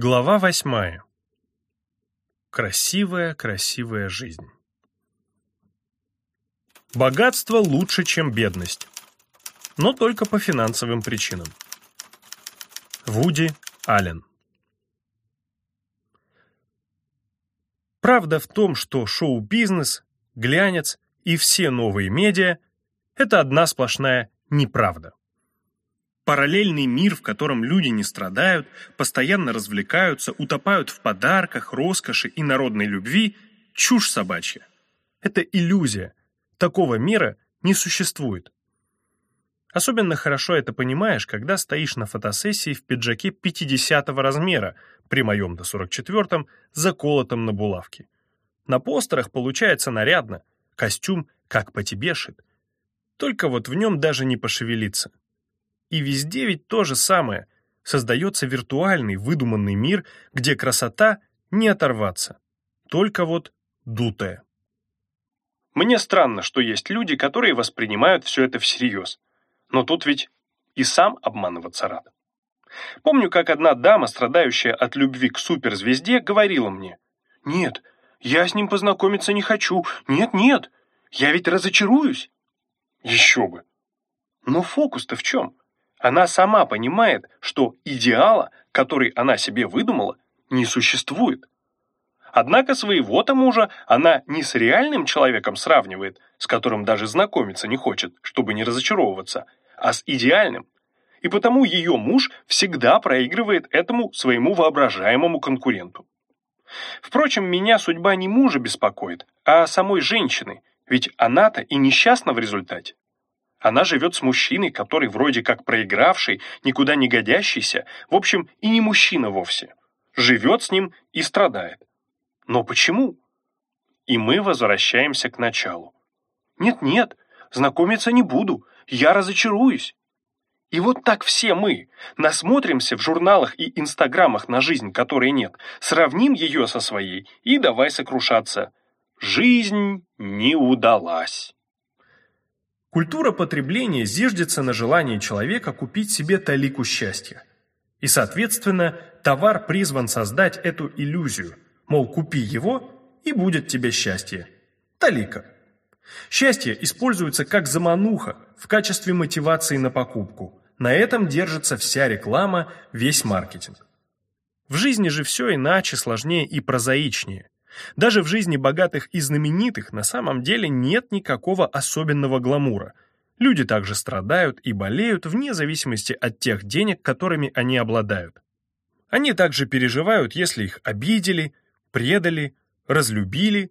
Глава восьмая. Красивая, красивая жизнь. Богатство лучше, чем бедность, но только по финансовым причинам. Вуди Аллен. Правда в том, что шоу-бизнес, глянец и все новые медиа – это одна сплошная неправда. Параллельный мир, в котором люди не страдают, постоянно развлекаются, утопают в подарках, роскоши и народной любви – чушь собачья. Это иллюзия. Такого мира не существует. Особенно хорошо это понимаешь, когда стоишь на фотосессии в пиджаке 50 размера, при моем до 44-м, заколотом на булавке. На постерах получается нарядно, костюм как по тебе шит. Только вот в нем даже не пошевелиться. И везде ведь то же самое. Создается виртуальный, выдуманный мир, где красота не оторваться. Только вот дутая. Мне странно, что есть люди, которые воспринимают все это всерьез. Но тут ведь и сам обманываться рад. Помню, как одна дама, страдающая от любви к суперзвезде, говорила мне, «Нет, я с ним познакомиться не хочу. Нет, нет, я ведь разочаруюсь». Еще бы. Но фокус-то в чем? Она сама понимает, что идеала, который она себе выдумала, не существует. Однако своего-то мужа она не с реальным человеком сравнивает, с которым даже знакомиться не хочет, чтобы не разочаровываться, а с идеальным. И потому ее муж всегда проигрывает этому своему воображаемому конкуренту. Впрочем, меня судьба не мужа беспокоит, а самой женщины, ведь она-то и несчастна в результате. Она живет с мужчиной, который вроде как проигравший, никуда не годящийся, в общем, и не мужчина вовсе. Живет с ним и страдает. Но почему? И мы возвращаемся к началу. Нет-нет, знакомиться не буду, я разочаруюсь. И вот так все мы насмотримся в журналах и инстаграмах на жизнь, которой нет, сравним ее со своей и давай сокрушаться. Жизнь не удалась. Культура потребления зиждется на желании человека купить себе талику счастья. И, соответственно, товар призван создать эту иллюзию, мол, купи его, и будет тебе счастье. Талика. Счастье используется как замануха в качестве мотивации на покупку. На этом держится вся реклама, весь маркетинг. В жизни же все иначе, сложнее и прозаичнее. Даже в жизни богатых и знаменитых на самом деле нет никакого особенного гламура. Люди также страдают и болеют вне зависимости от тех денег, которыми они обладают. Они также переживают, если их обидели, предали, разлюбили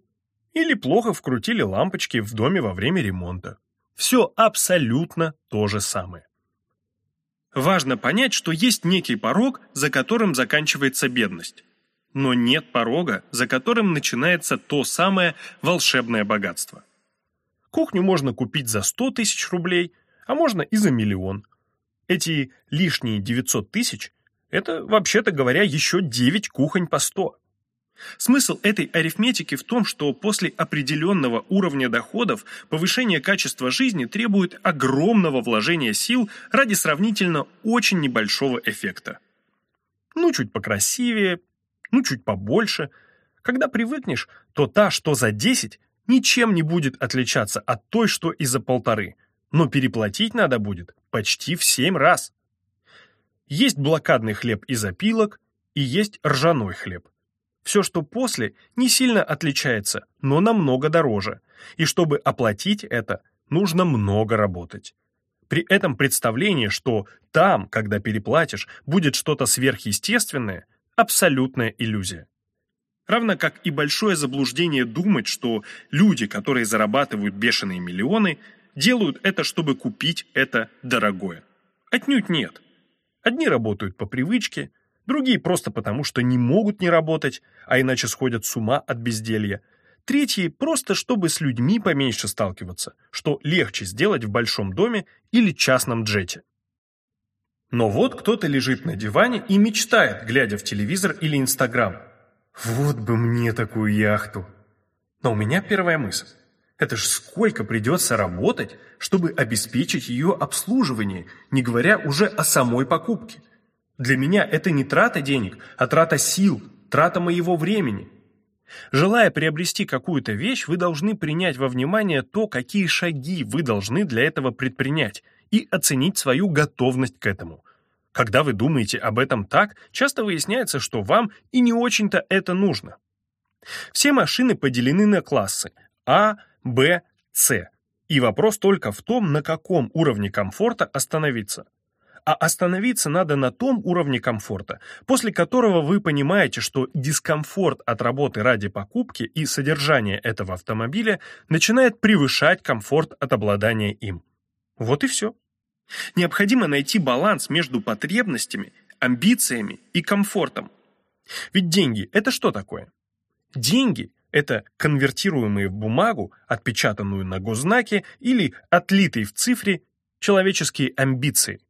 или плохо вкрутили лампочки в доме во время ремонта. Все абсолютно то же самое. Важно понять, что есть некий порог, за которым заканчивается бедность но нет порога, за которым начинается то самое волшебное богатство. Кухню можно купить за 100 тысяч рублей, а можно и за миллион. Эти лишние 900 тысяч – это, вообще-то говоря, еще 9 кухонь по 100. Смысл этой арифметики в том, что после определенного уровня доходов повышение качества жизни требует огромного вложения сил ради сравнительно очень небольшого эффекта. Ну, чуть покрасивее, ну, чуть побольше. Когда привыкнешь, то та, что за 10, ничем не будет отличаться от той, что и за полторы. Но переплатить надо будет почти в 7 раз. Есть блокадный хлеб из опилок и есть ржаной хлеб. Все, что после, не сильно отличается, но намного дороже. И чтобы оплатить это, нужно много работать. При этом представление, что там, когда переплатишь, будет что-то сверхъестественное – абсолютная иллюзия. Равно как и большое заблуждение думать, что люди, которые зарабатывают бешеные миллионы, делают это, чтобы купить это дорогое. Отнюдь нет. Одни работают по привычке, другие просто потому, что не могут не работать, а иначе сходят с ума от безделья. Третьи просто чтобы с людьми поменьше сталкиваться, что легче сделать в большом доме или частном джете. Но вот кто-то лежит на диване и мечтает, глядя в телевизор или Инстаграм. Вот бы мне такую яхту. Но у меня первая мысль. Это ж сколько придется работать, чтобы обеспечить ее обслуживание, не говоря уже о самой покупке. Для меня это не трата денег, а трата сил, трата моего времени. Желая приобрести какую-то вещь, вы должны принять во внимание то, какие шаги вы должны для этого предпринять, и оценить свою готовность к этому. Когда вы думаете об этом так, часто выясняется, что вам и не очень-то это нужно. Все машины поделены на классы А, Б, С. И вопрос только в том, на каком уровне комфорта остановиться. А остановиться надо на том уровне комфорта, после которого вы понимаете, что дискомфорт от работы ради покупки и содержания этого автомобиля начинает превышать комфорт от обладания им. Вот и все. Необходимо найти баланс между потребностями, амбициями и комфортом. Ведь деньги – это что такое? Деньги – это конвертируемые в бумагу, отпечатанную на госзнаке или отлитые в цифре человеческие амбиции.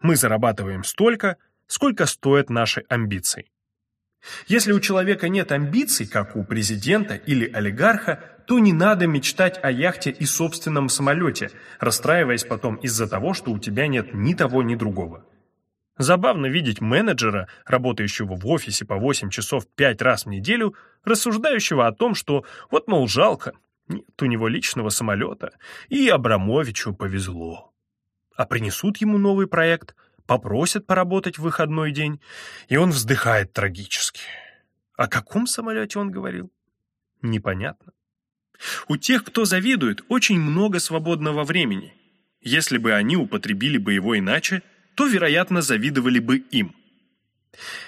Мы зарабатываем столько, сколько стоят наши амбиции. Если у человека нет амбиций, как у президента или олигарха, то не надо мечтать о яхте и собственном самолете, расстраиваясь потом из-за того, что у тебя нет ни того, ни другого. Забавно видеть менеджера, работающего в офисе по 8 часов 5 раз в неделю, рассуждающего о том, что вот, мол, жалко, нет у него личного самолета, и Абрамовичу повезло. А принесут ему новый проект – попросят поработать в выходной день, и он вздыхает трагически. О каком самолете он говорил? Непонятно. У тех, кто завидует, очень много свободного времени. Если бы они употребили бы его иначе, то, вероятно, завидовали бы им.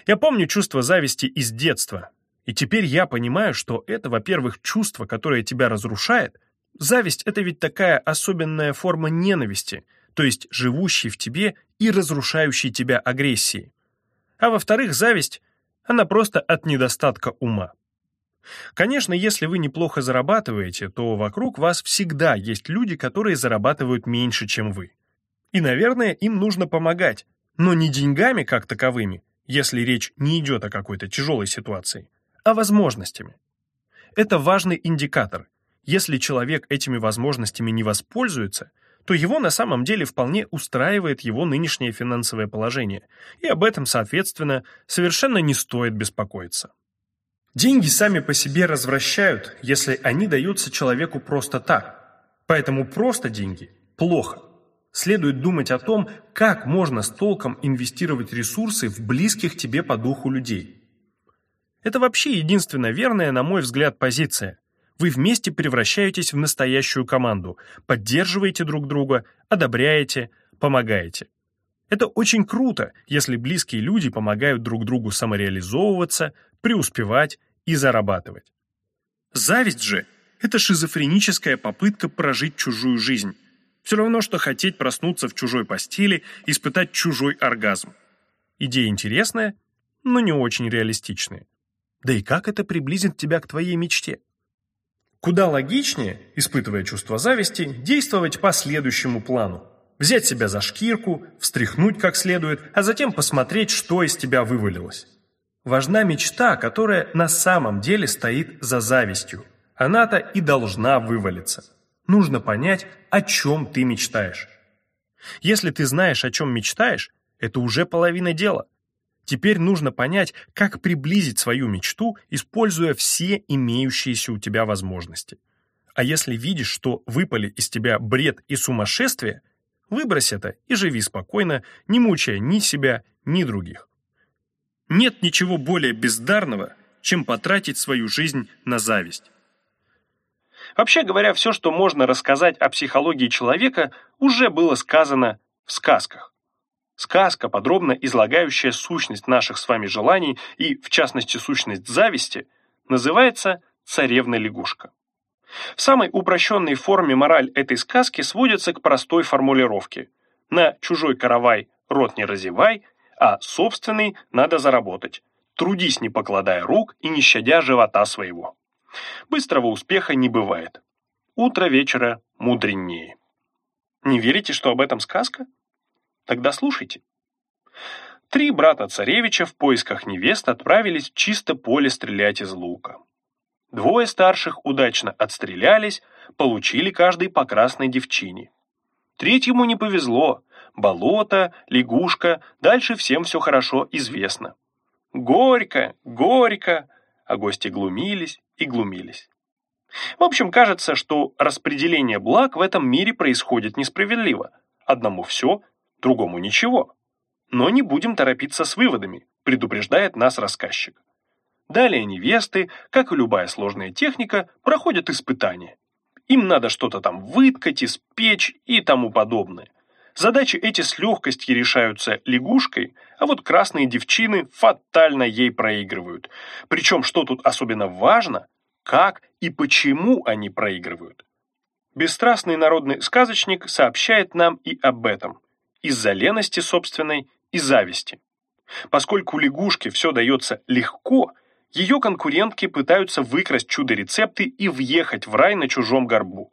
Я помню чувство зависти из детства, и теперь я понимаю, что это, во-первых, чувство, которое тебя разрушает. Зависть — это ведь такая особенная форма ненависти — то есть живущей в тебе и разрушающей тебя агрессии. А во-вторых, зависть, она просто от недостатка ума. Конечно, если вы неплохо зарабатываете, то вокруг вас всегда есть люди, которые зарабатывают меньше, чем вы. И, наверное, им нужно помогать, но не деньгами как таковыми, если речь не идет о какой-то тяжелой ситуации, а возможностями. Это важный индикатор. Если человек этими возможностями не воспользуется – то его на самом деле вполне устраивает его нынешнее финансовое положение, и об этом, соответственно, совершенно не стоит беспокоиться. Деньги сами по себе развращают, если они даются человеку просто так. Поэтому просто деньги – плохо. Следует думать о том, как можно с толком инвестировать ресурсы в близких тебе по духу людей. Это вообще единственная верная, на мой взгляд, позиция. Вы вместе превращаетесь в настоящую команду, поддерживаете друг друга, одобряете, помогаете. Это очень круто, если близкие люди помогают друг другу самореализовываться, преуспевать и зарабатывать. Зависть же – это шизофреническая попытка прожить чужую жизнь. Все равно, что хотеть проснуться в чужой постели, испытать чужой оргазм. Идея интересная, но не очень реалистичная. Да и как это приблизит тебя к твоей мечте? Куда логичнее, испытывая чувство зависти, действовать по следующему плану. Взять себя за шкирку, встряхнуть как следует, а затем посмотреть, что из тебя вывалилось. Важна мечта, которая на самом деле стоит за завистью. Она-то и должна вывалиться. Нужно понять, о чем ты мечтаешь. Если ты знаешь, о чем мечтаешь, это уже половина дела. Теперь нужно понять, как приблизить свою мечту, используя все имеющиеся у тебя возможности. А если видишь, что выпали из тебя бред и сумасшествие, выбрось это и живи спокойно, не мучая ни себя, ни других. Нет ничего более бездарного, чем потратить свою жизнь на зависть. Вообще говоря, все, что можно рассказать о психологии человека, уже было сказано в сказках. Сказка, подробно излагающая сущность наших с вами желаний и, в частности, сущность зависти, называется «Царевна лягушка». В самой упрощенной форме мораль этой сказки сводится к простой формулировке «На чужой каравай рот не разевай, а собственный надо заработать. Трудись, не покладая рук и не щадя живота своего». Быстрого успеха не бывает. Утро вечера мудреннее. Не верите, что об этом сказка? Тогда слушайте. Три брата-царевича в поисках невест отправились в чисто поле стрелять из лука. Двое старших удачно отстрелялись, получили каждый по красной девчине. Третьему не повезло, болото, лягушка, дальше всем все хорошо известно. Горько, горько, а гости глумились и глумились. В общем, кажется, что распределение благ в этом мире происходит несправедливо. Одному все, другому ничего. Но не будем торопиться с выводами, предупреждает нас рассказчик. Далее невесты, как и любая сложная техника, проходят испытания. Им надо что-то там выткать, испечь и тому подобное. Задачи эти с легкостью решаются лягушкой, а вот красные девчины фатально ей проигрывают. Причем, что тут особенно важно, как и почему они проигрывают. Бесстрастный народный сказочник сообщает нам и об этом. Из-за лености собственной и зависти. Поскольку лягушке все дается легко, ее конкурентки пытаются выкрасть чудо-рецепты и въехать в рай на чужом горбу.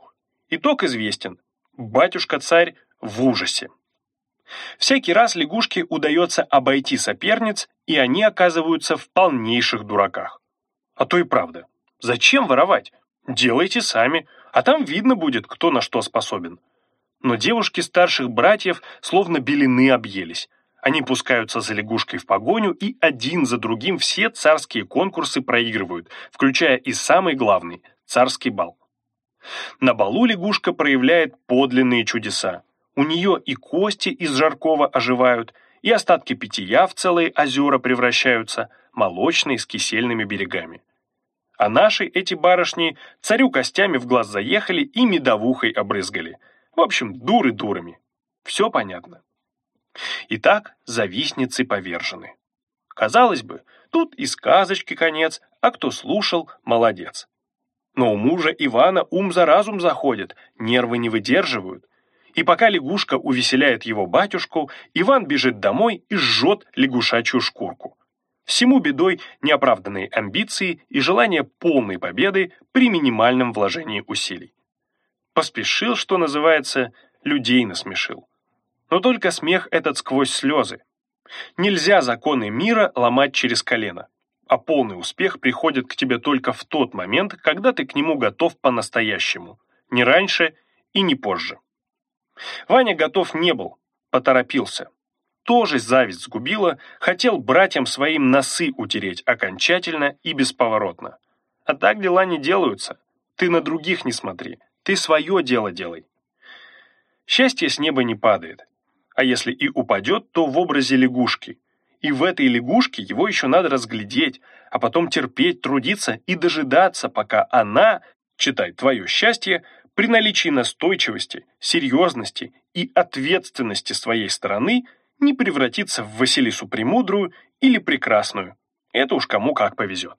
Итог известен. Батюшка-царь в ужасе. Всякий раз лягушке удается обойти соперниц, и они оказываются в полнейших дураках. А то и правда. Зачем воровать? Делайте сами, а там видно будет, кто на что способен. Но девушки старших братьев словно белины объелись. Они пускаются за лягушкой в погоню и один за другим все царские конкурсы проигрывают, включая и самый главный – царский бал. На балу лягушка проявляет подлинные чудеса. У нее и кости из жаркого оживают, и остатки питья в целые озера превращаются, молочные с кисельными берегами. А наши эти барышни царю костями в глаз заехали и медовухой обрызгали. В общем, дуры дурами. Все понятно. Итак, завистницы повержены. Казалось бы, тут и сказочки конец, а кто слушал, молодец. Но у мужа Ивана ум за разум заходит, нервы не выдерживают. И пока лягушка увеселяет его батюшку, Иван бежит домой и жжет лягушачью шкурку. Всему бедой неоправданные амбиции и желание полной победы при минимальном вложении усилий. Поспешил, что называется, людей насмешил. Но только смех этот сквозь слезы. Нельзя законы мира ломать через колено, а полный успех приходит к тебе только в тот момент, когда ты к нему готов по-настоящему, не раньше и не позже. Ваня готов не был, поторопился. Тоже зависть сгубила, хотел братьям своим носы утереть окончательно и бесповоротно. А так дела не делаются. Ты на других не смотри, ты свое дело делай. Счастье с неба не падает а если и упадет, то в образе лягушки. И в этой лягушке его еще надо разглядеть, а потом терпеть, трудиться и дожидаться, пока она, читай твое счастье, при наличии настойчивости, серьезности и ответственности своей стороны не превратится в Василису Премудрую или Прекрасную. Это уж кому как повезет.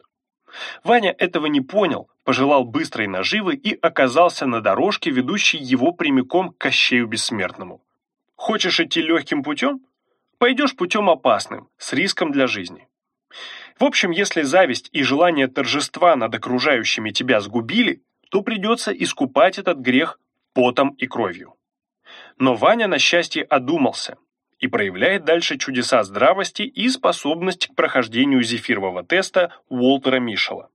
Ваня этого не понял, пожелал быстрой наживы и оказался на дорожке, ведущей его прямиком к Кощею Бессмертному. Хочешь идти легким путем? Пойдешь путем опасным, с риском для жизни. В общем, если зависть и желание торжества над окружающими тебя сгубили, то придется искупать этот грех потом и кровью. Но Ваня, на счастье, одумался и проявляет дальше чудеса здравости и способность к прохождению зефирового теста Уолтера Мишела.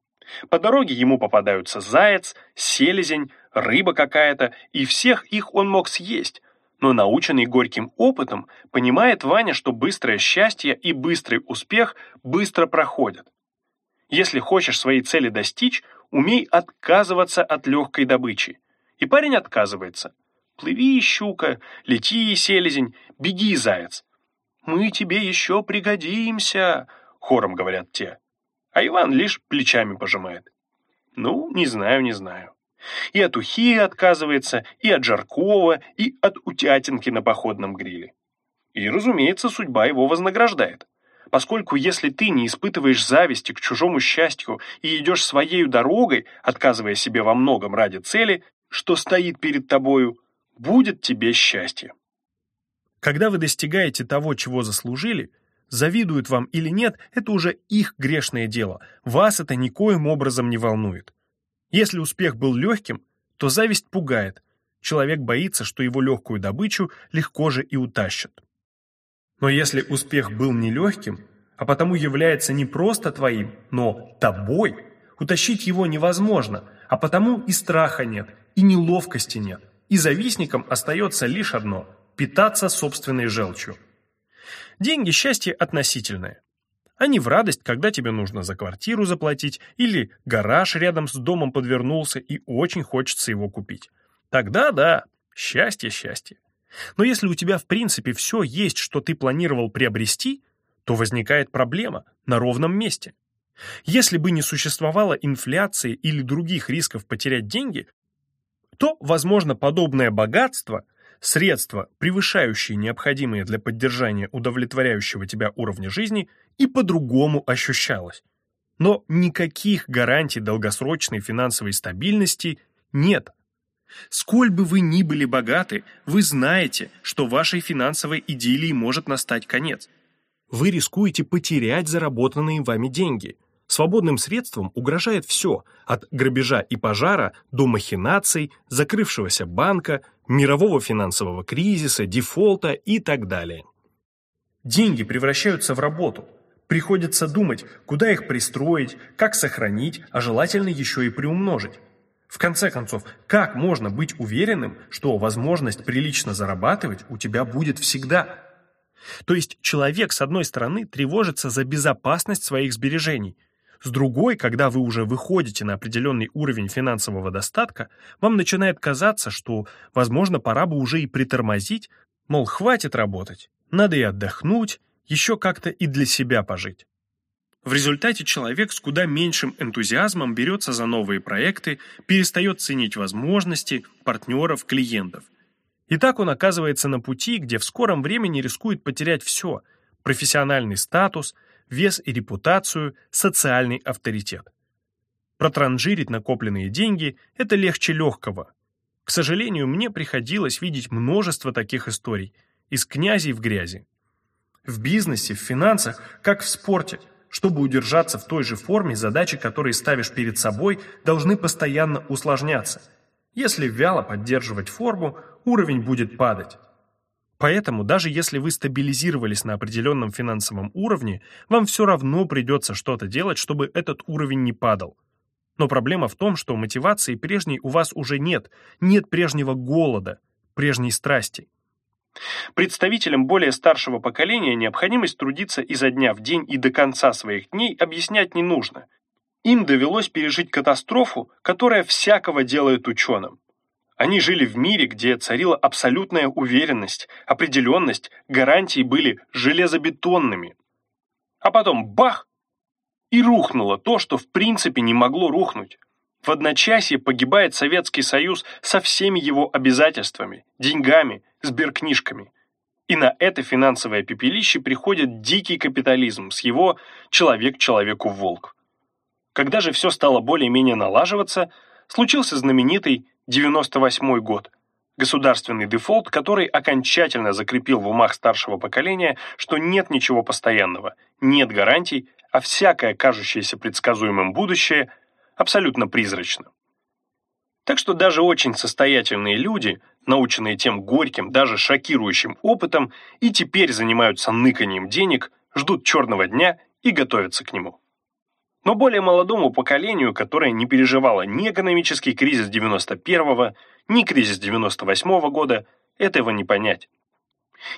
По дороге ему попадаются заяц, селезень, рыба какая-то, и всех их он мог съесть, но наученный горьким опытом, понимает Ваня, что быстрое счастье и быстрый успех быстро проходят. Если хочешь своей цели достичь, умей отказываться от легкой добычи. И парень отказывается. Плыви, щука, лети, селезень, беги, заяц. Мы тебе еще пригодимся, хором говорят те. А Иван лишь плечами пожимает. Ну, не знаю, не знаю. И от ухи отказывается, и от жаркого, и от утятинки на походном гриле. И, разумеется, судьба его вознаграждает. Поскольку если ты не испытываешь зависти к чужому счастью и идешь своей дорогой, отказывая себе во многом ради цели, что стоит перед тобою, будет тебе счастье. Когда вы достигаете того, чего заслужили, завидуют вам или нет, это уже их грешное дело, вас это никоим образом не волнует. Если успех был легким, то зависть пугает. Человек боится, что его легкую добычу легко же и утащат. Но если успех был нелегким, а потому является не просто твоим, но тобой, утащить его невозможно, а потому и страха нет, и неловкости нет, и завистникам остается лишь одно – питаться собственной желчью. Деньги – счастье относительное. Они в радость, когда тебе нужно за квартиру заплатить или гараж рядом с домом подвернулся и очень хочется его купить. Тогда да, счастье, счастье. Но если у тебя в принципе все есть, что ты планировал приобрести, то возникает проблема на ровном месте. Если бы не существовало инфляции или других рисков потерять деньги, то, возможно, подобное богатство, средства, превышающие необходимые для поддержания удовлетворяющего тебя уровня жизни, и по-другому ощущалось. Но никаких гарантий долгосрочной финансовой стабильности нет. Сколь бы вы ни были богаты, вы знаете, что вашей финансовой идиллии может настать конец. Вы рискуете потерять заработанные вами деньги – Свободным средством угрожает все, от грабежа и пожара до махинаций, закрывшегося банка, мирового финансового кризиса, дефолта и так далее. Деньги превращаются в работу. Приходится думать, куда их пристроить, как сохранить, а желательно еще и приумножить. В конце концов, как можно быть уверенным, что возможность прилично зарабатывать у тебя будет всегда? То есть человек, с одной стороны, тревожится за безопасность своих сбережений, с другой, когда вы уже выходите на определенный уровень финансового достатка, вам начинает казаться, что, возможно, пора бы уже и притормозить, мол, хватит работать, надо и отдохнуть, еще как-то и для себя пожить. В результате человек с куда меньшим энтузиазмом берется за новые проекты, перестает ценить возможности, партнеров, клиентов. И так он оказывается на пути, где в скором времени рискует потерять все – профессиональный статус, вес и репутацию, социальный авторитет. Протранжирить накопленные деньги – это легче легкого. К сожалению, мне приходилось видеть множество таких историй, из князей в грязи. В бизнесе, в финансах, как в спорте, чтобы удержаться в той же форме, задачи, которые ставишь перед собой, должны постоянно усложняться. Если вяло поддерживать форму, уровень будет падать. Поэтому даже если вы стабилизировались на определенном финансовом уровне, вам все равно придется что-то делать, чтобы этот уровень не падал. Но проблема в том, что мотивации прежней у вас уже нет, нет прежнего голода, прежней страсти. Представителям более старшего поколения необходимость трудиться изо дня в день и до конца своих дней объяснять не нужно. Им довелось пережить катастрофу, которая всякого делает ученым. Они жили в мире, где царила абсолютная уверенность, определенность, гарантии были железобетонными. А потом бах! И рухнуло то, что в принципе не могло рухнуть. В одночасье погибает Советский Союз со всеми его обязательствами, деньгами, сберкнижками. И на это финансовое пепелище приходит дикий капитализм с его «человек человеку волк». Когда же все стало более-менее налаживаться, случился знаменитый 98 год. Государственный дефолт, который окончательно закрепил в умах старшего поколения, что нет ничего постоянного, нет гарантий, а всякое кажущееся предсказуемым будущее абсолютно призрачно. Так что даже очень состоятельные люди, наученные тем горьким, даже шокирующим опытом, и теперь занимаются ныканием денег, ждут черного дня и готовятся к нему. Но более молодому поколению, которое не переживало ни экономический кризис 91-го, ни кризис 98-го года, этого не понять.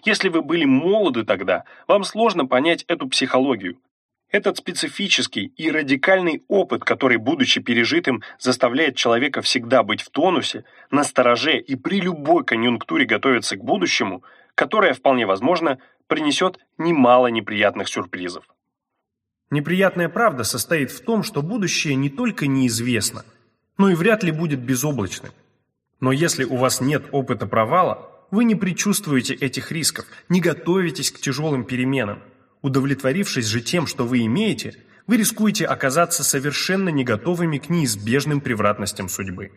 Если вы были молоды тогда, вам сложно понять эту психологию. Этот специфический и радикальный опыт, который, будучи пережитым, заставляет человека всегда быть в тонусе, на стороже и при любой конъюнктуре готовиться к будущему, которое, вполне возможно, принесет немало неприятных сюрпризов. Неприятная правда состоит в том, что будущее не только неизвестно, но и вряд ли будет безоблачным. Но если у вас нет опыта провала, вы не предчувствуете этих рисков, не готовитесь к тяжелым переменам. Удовлетворившись же тем, что вы имеете, вы рискуете оказаться совершенно не готовыми к неизбежным превратностям судьбы.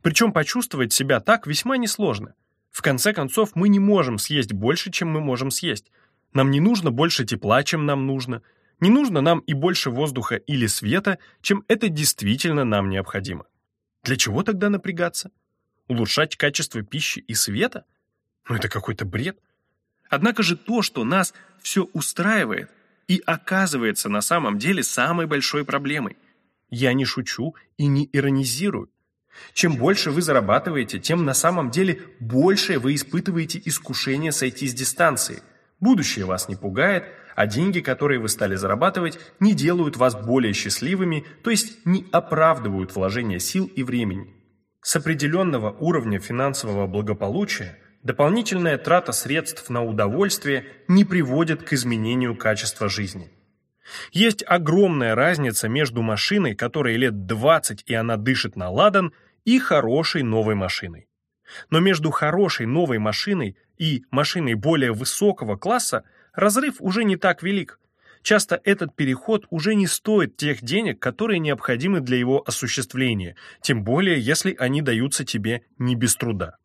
Причем почувствовать себя так весьма несложно. В конце концов, мы не можем съесть больше, чем мы можем съесть. Нам не нужно больше тепла, чем нам нужно – не нужно нам и больше воздуха или света, чем это действительно нам необходимо. Для чего тогда напрягаться? Улучшать качество пищи и света? Ну это какой-то бред. Однако же то, что нас все устраивает, и оказывается на самом деле самой большой проблемой. Я не шучу и не иронизирую. Чем больше вы зарабатываете, тем на самом деле больше вы испытываете искушение сойти с дистанции. Будущее вас не пугает, а деньги, которые вы стали зарабатывать, не делают вас более счастливыми, то есть не оправдывают вложение сил и времени. С определенного уровня финансового благополучия дополнительная трата средств на удовольствие не приводит к изменению качества жизни. Есть огромная разница между машиной, которой лет 20 и она дышит на ладан, и хорошей новой машиной. Но между хорошей новой машиной и машиной более высокого класса разрыв уже не так велик. Часто этот переход уже не стоит тех денег, которые необходимы для его осуществления, тем более если они даются тебе не без труда.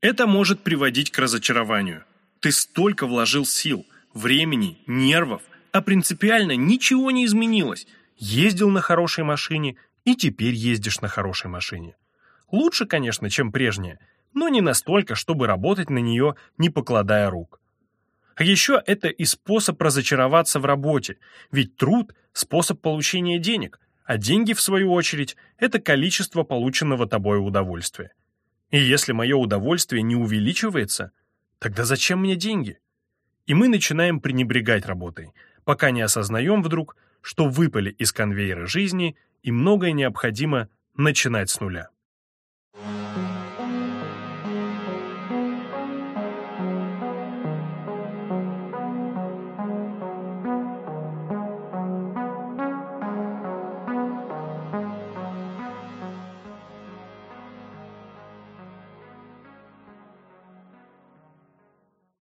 Это может приводить к разочарованию. Ты столько вложил сил, времени, нервов, а принципиально ничего не изменилось. Ездил на хорошей машине и теперь ездишь на хорошей машине. Лучше, конечно, чем прежняя, но не настолько, чтобы работать на нее, не покладая рук. А еще это и способ разочароваться в работе, ведь труд – способ получения денег, а деньги, в свою очередь, это количество полученного тобой удовольствия. И если мое удовольствие не увеличивается, тогда зачем мне деньги? И мы начинаем пренебрегать работой, пока не осознаем вдруг, что выпали из конвейера жизни и многое необходимо начинать с нуля.